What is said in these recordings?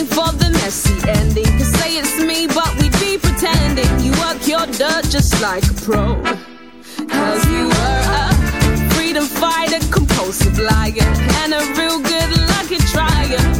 blame for the messy ending. Cause say it's me, but we'd be pretending. You work your dirt just like a pro. Cause you were a freedom fighter, compulsive liar, and a real good lucky trier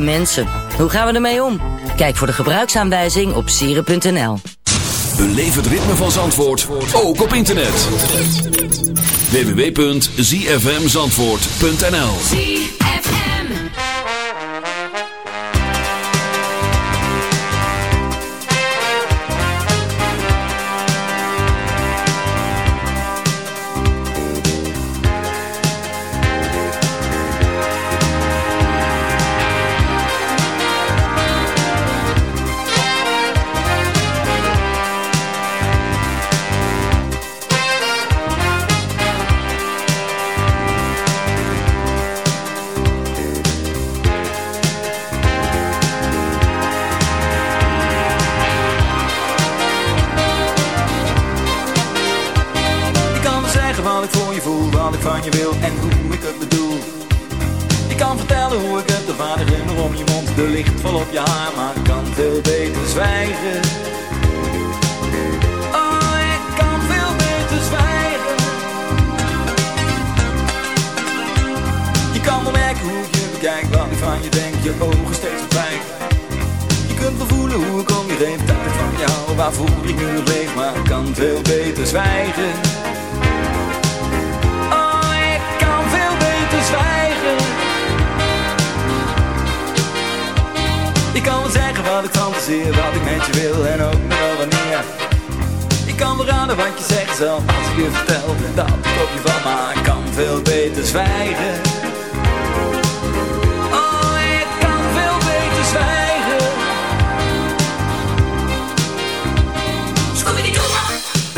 Mensen. Hoe gaan we ermee om? Kijk voor de gebruiksaanwijzing op sieren.nl. Beleef het ritme van Zandvoort, ook op internet. www.zfmzandvoort.nl kan wel merken hoe ik je bekijk, wat van je denk, je ogen steeds verdwijnen. Je kunt wel voelen hoe ik om je heen, dat ik van jou, waarvoor ik nu leef, maar ik kan veel beter zwijgen. Oh, ik kan veel beter zwijgen. Ik kan wel zeggen wat ik fantaseer, wat ik met je wil en ook wel wanneer. Ik kan wel raden wat je zegt zelf als ik je vertel dat ik op je val, maar ik kan veel beter zwijgen.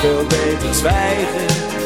Veel beter zwijgen.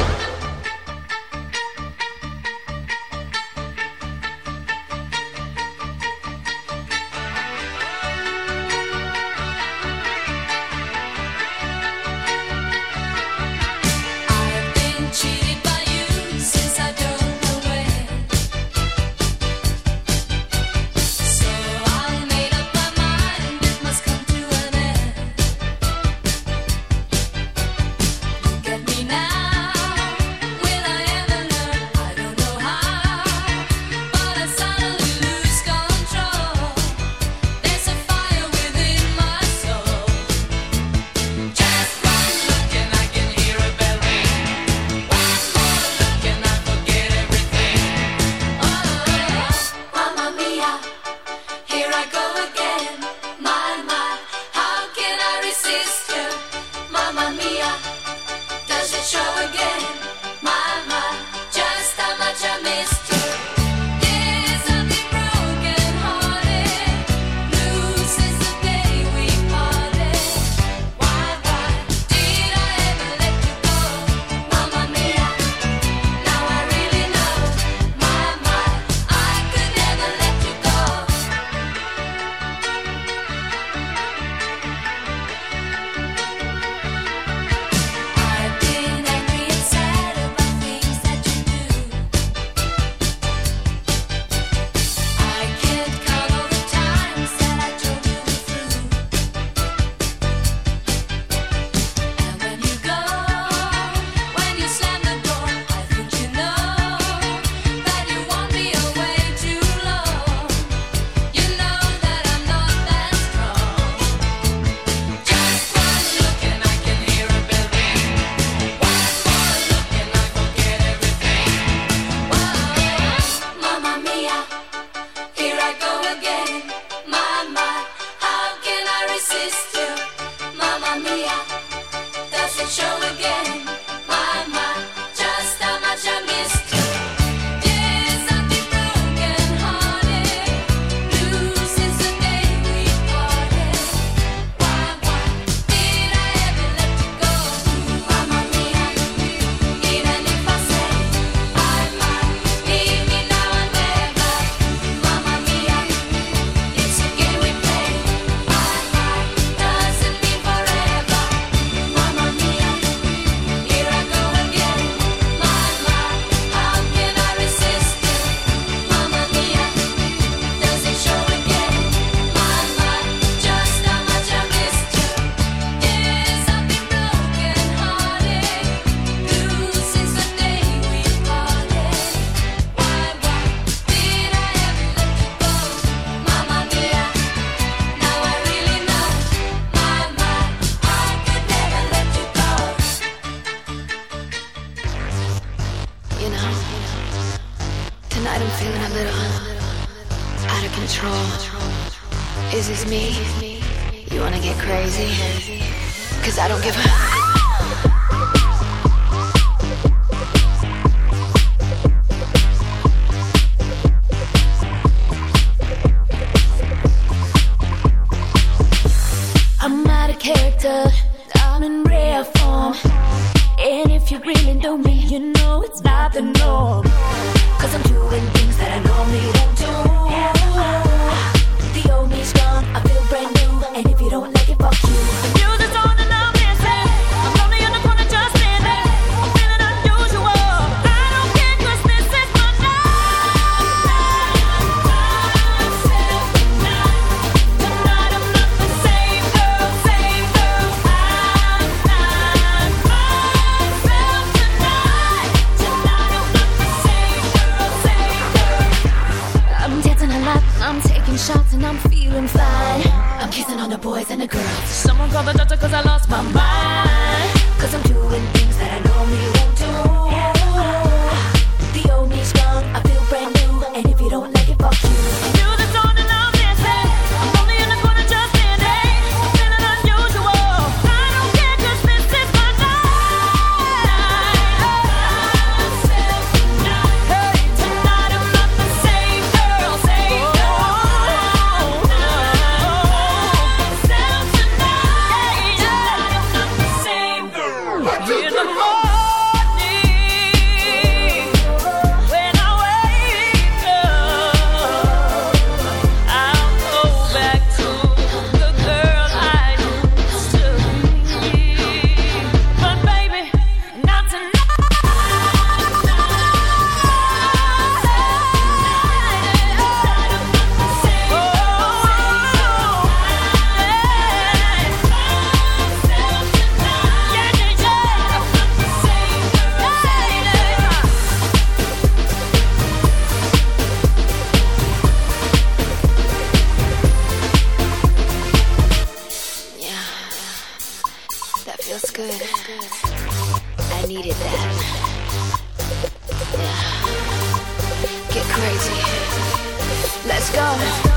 no, it's not the norm. Cause I'm doing good. I needed that. Yeah. Get crazy. Let's go.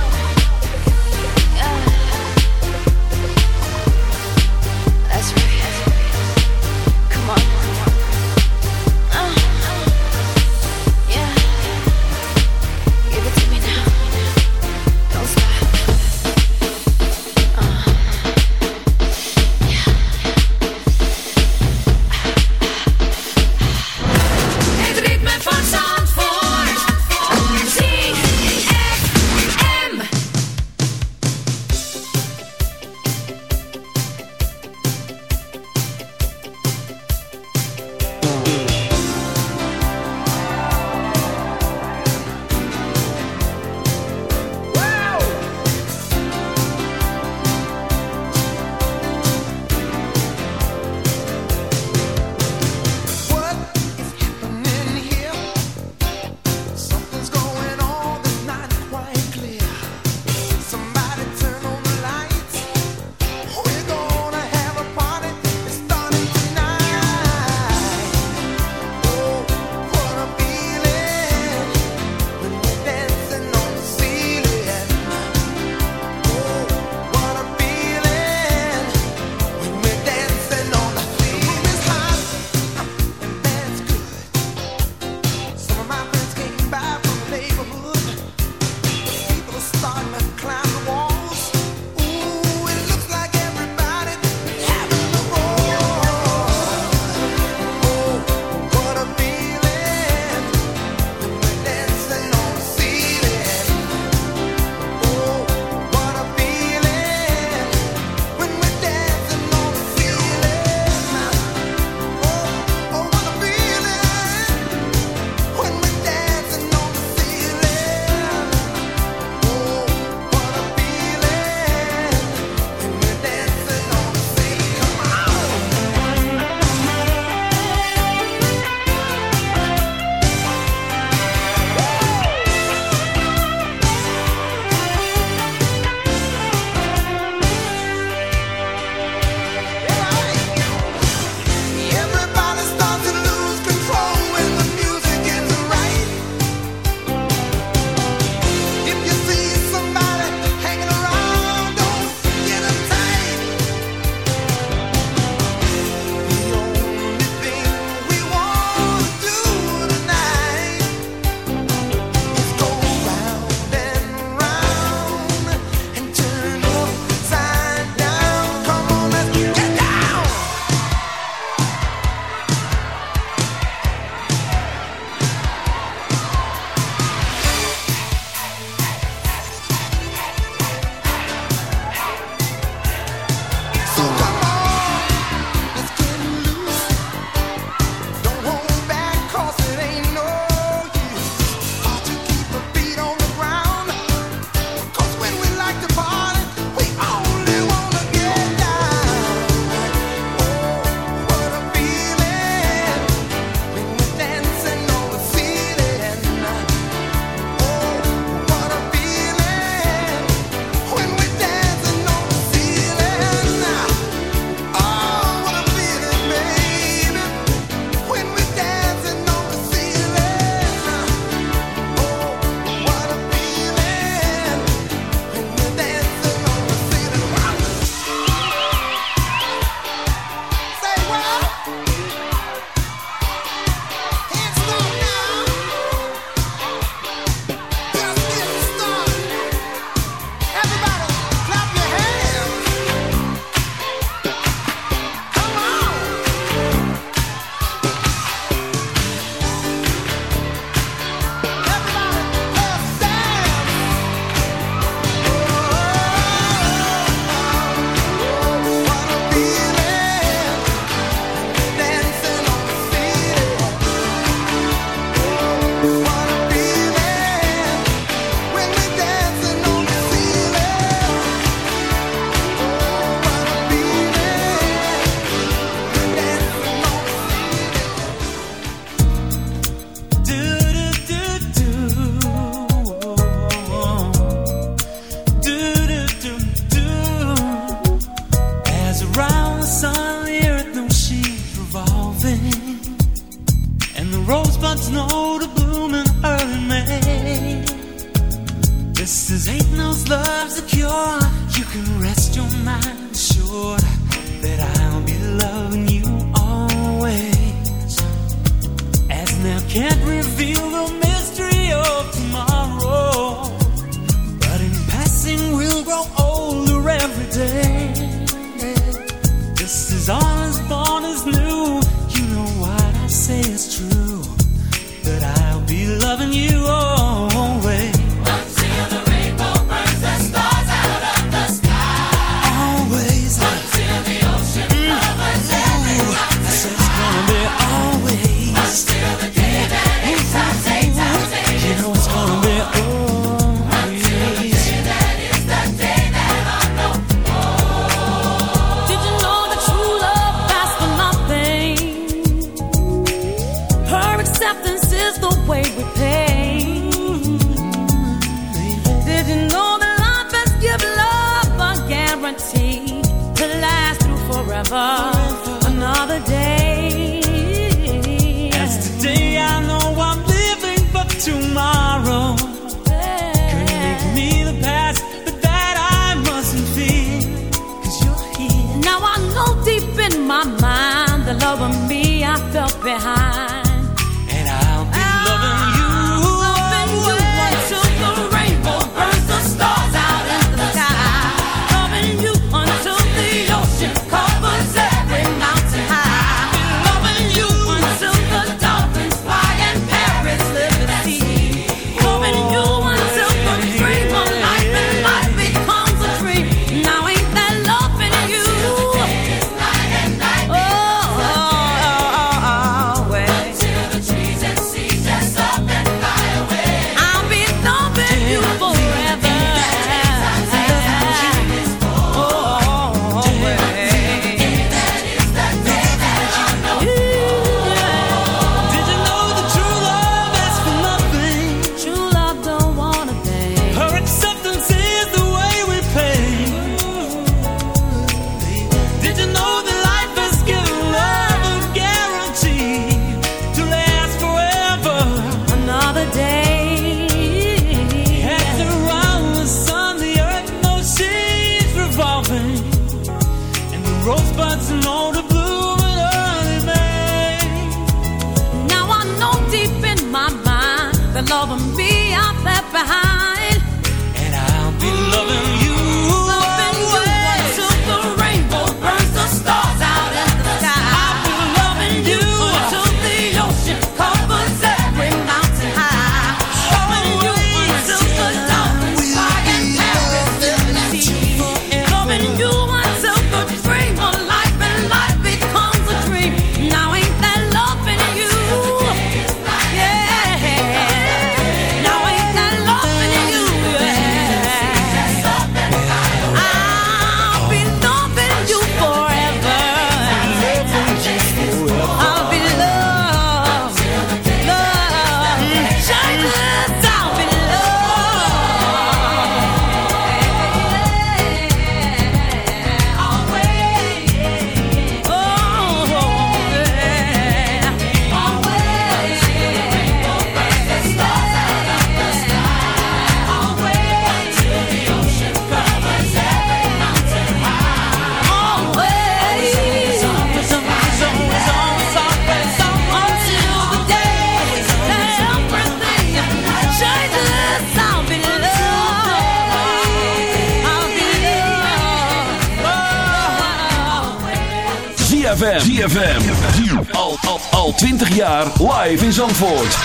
ZFM. Al, al, al 20 jaar live in Zandvoort.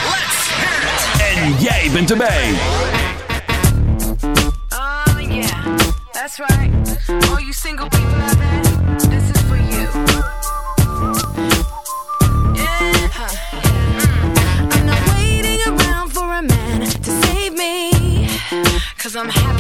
En jij bent erbij. Oh yeah, that's right. All you single people out there, this is for you. Yeah, mm. I'm not waiting around for a man to save me. Cause I'm happy.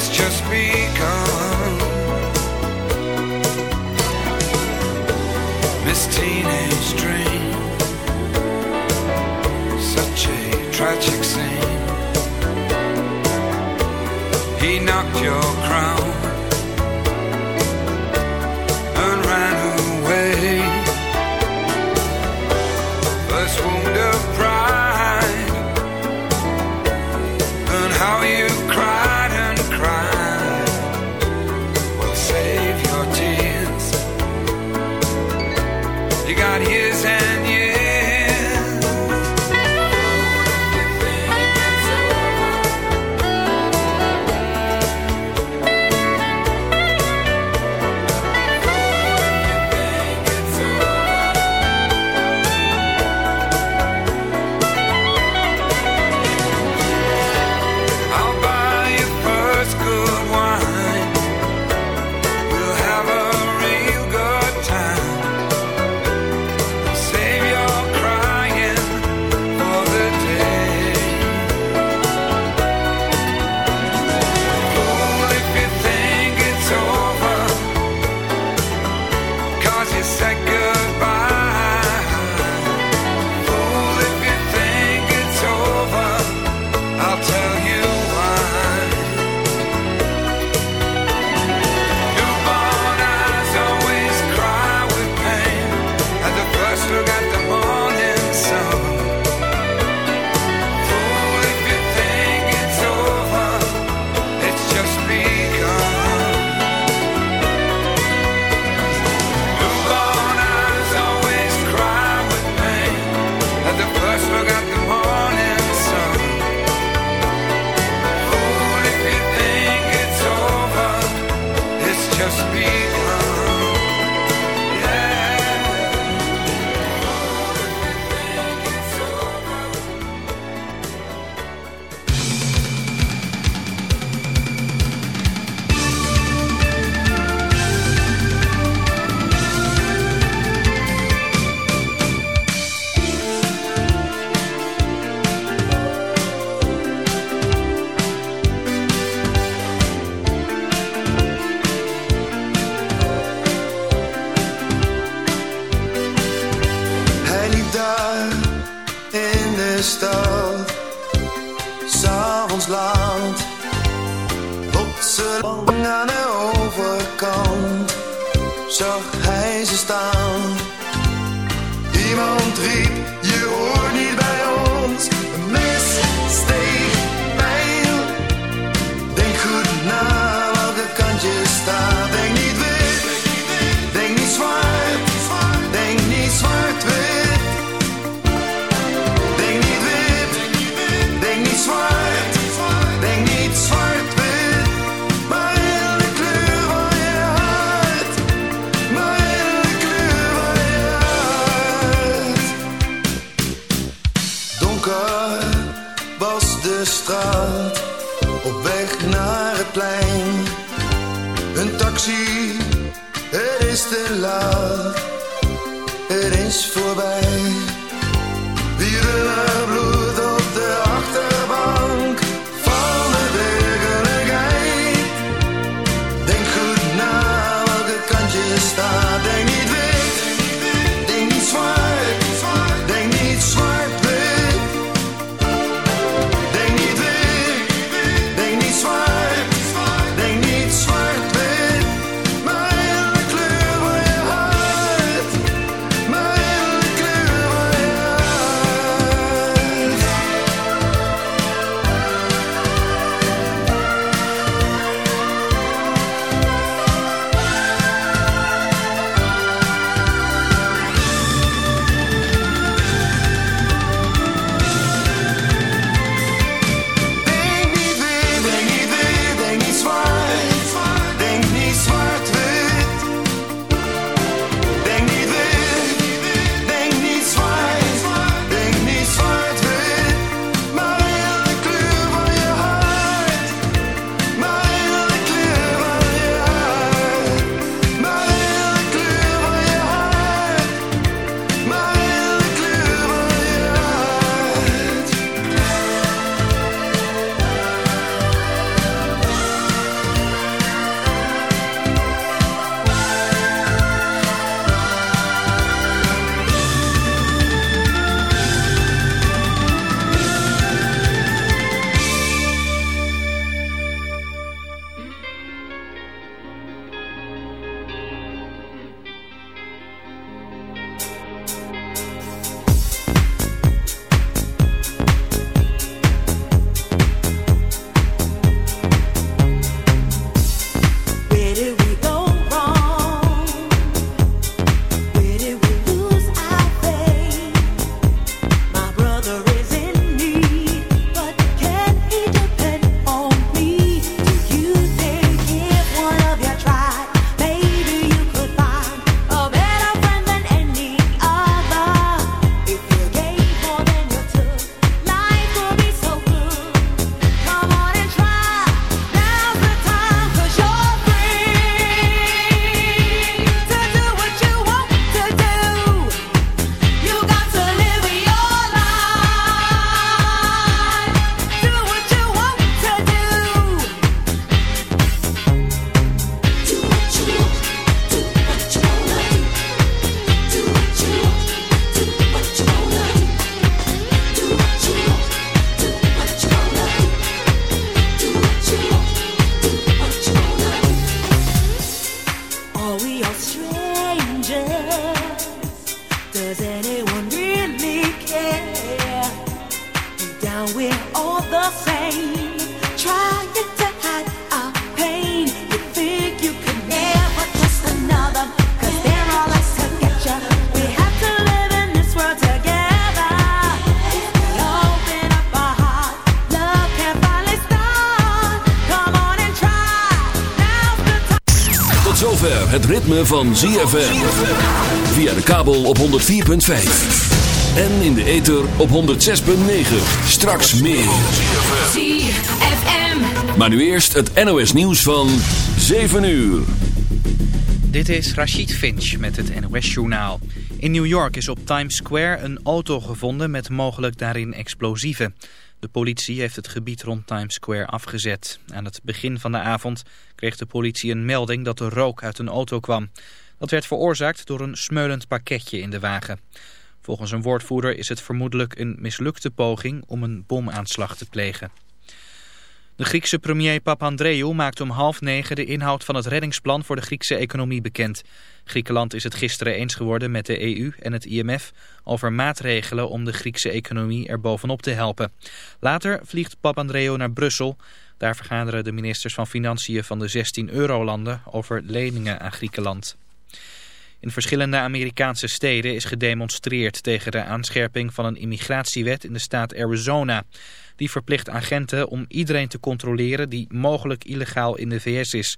it's just begun. This teenage dream, such a tragic scene. He knocked your crown. Ritme van ZFM. Via de kabel op 104.5. En in de ether op 106.9. Straks meer. ZFM. Maar nu eerst het NOS nieuws van 7 uur. Dit is Rachid Finch met het NOS-journaal. In New York is op Times Square een auto gevonden met mogelijk daarin explosieven. Politie heeft het gebied rond Times Square afgezet. Aan het begin van de avond kreeg de politie een melding dat er rook uit een auto kwam. Dat werd veroorzaakt door een smeulend pakketje in de wagen. Volgens een woordvoerder is het vermoedelijk een mislukte poging om een bomaanslag te plegen. De Griekse premier Papandreou maakt om half negen de inhoud van het reddingsplan voor de Griekse economie bekend. Griekenland is het gisteren eens geworden met de EU en het IMF over maatregelen om de Griekse economie er bovenop te helpen. Later vliegt Papandreou naar Brussel. Daar vergaderen de ministers van Financiën van de 16 eurolanden over leningen aan Griekenland. In verschillende Amerikaanse steden is gedemonstreerd tegen de aanscherping van een immigratiewet in de staat Arizona. Die verplicht agenten om iedereen te controleren die mogelijk illegaal in de VS is.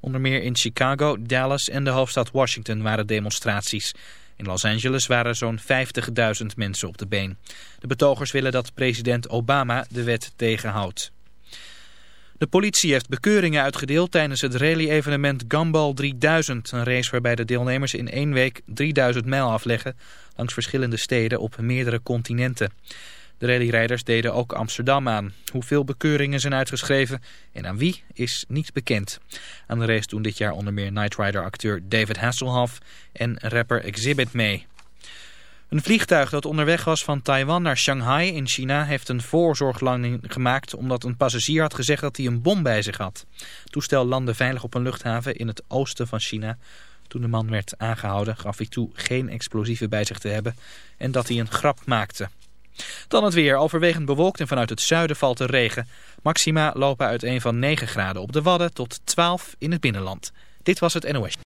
Onder meer in Chicago, Dallas en de hoofdstad Washington waren demonstraties. In Los Angeles waren zo'n 50.000 mensen op de been. De betogers willen dat president Obama de wet tegenhoudt. De politie heeft bekeuringen uitgedeeld tijdens het rally-evenement Gumball 3000. Een race waarbij de deelnemers in één week 3000 mijl afleggen langs verschillende steden op meerdere continenten. De rallyrijders deden ook Amsterdam aan. Hoeveel bekeuringen zijn uitgeschreven en aan wie is niet bekend. Aan de race doen dit jaar onder meer Knight Rider-acteur David Hasselhoff en rapper Exhibit mee. Een vliegtuig dat onderweg was van Taiwan naar Shanghai in China heeft een voorzorglanding gemaakt omdat een passagier had gezegd dat hij een bom bij zich had. Het toestel landde veilig op een luchthaven in het oosten van China. Toen de man werd aangehouden gaf hij toe geen explosieven bij zich te hebben en dat hij een grap maakte. Dan het weer, overwegend bewolkt en vanuit het zuiden valt er regen. Maxima lopen uit een van 9 graden op de Wadden tot 12 in het binnenland. Dit was het NOS.